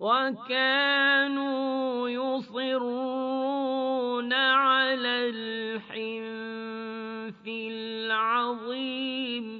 وَكَانُوا يُصِرُّونَ عَلَى الْحِنثِ الْعَظِيمِ.